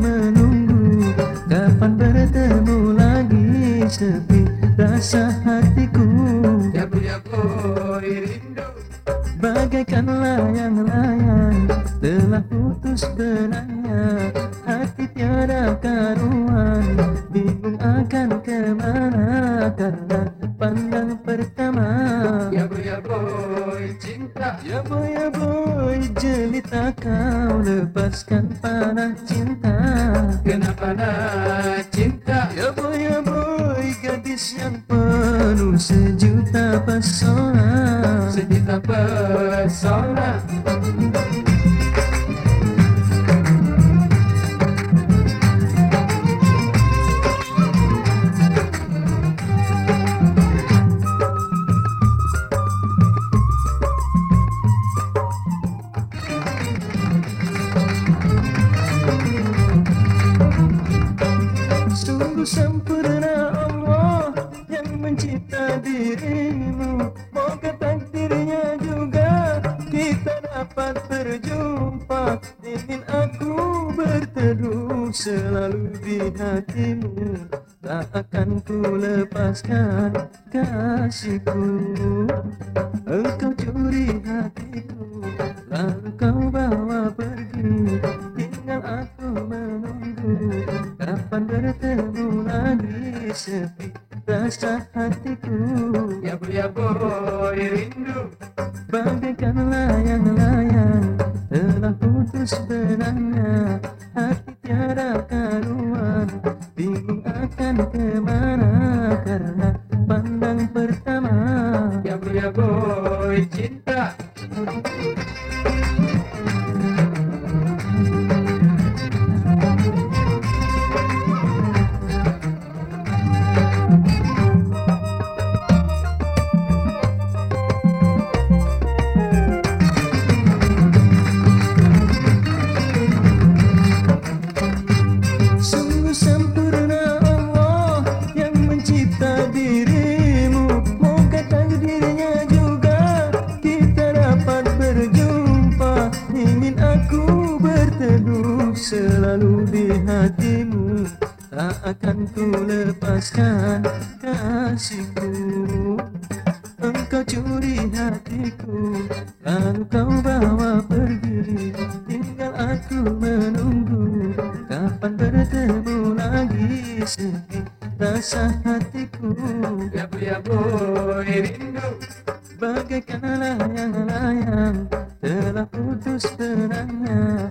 menunggu. Kapan bertemu lagi? Sepi rasa hatiku. Bagaikan layang-layang telah putus benangnya Hati tiada boy cinta. Ya boy ya boy Jelita kau lepaskan panah cinta. Kenapa nak cinta? Ya boy ya boy Gadis yang penuh sejuta pesona. Sejuta pesona Sungguh sempurna Allah yang mencipta dirimu. Moga takdirnya juga kita dapat berjumpa. Ingin aku berteduh selalu di hatimu. Tak akan ku lepaskan kasihku. Engkau curi hatiku Bertemu lagi sepi rasa hatiku Ya boy ya boy rindu Bagaikan layang-layang Telah putus benangnya Hati tiada karuan Bingung akan ke mana Karena pandang pertama Ya boy ya boy cinta selalu di hatimu Tak akan ku lepaskan kasihku. Engkau curi hatiku Lalu kau bawa pergi. Tinggal aku menunggu Kapan bertemu lagi? Sepi rasa hatiku. Ya boy ya boy rindu. Bagaikan layang-layang Telah putus benangnya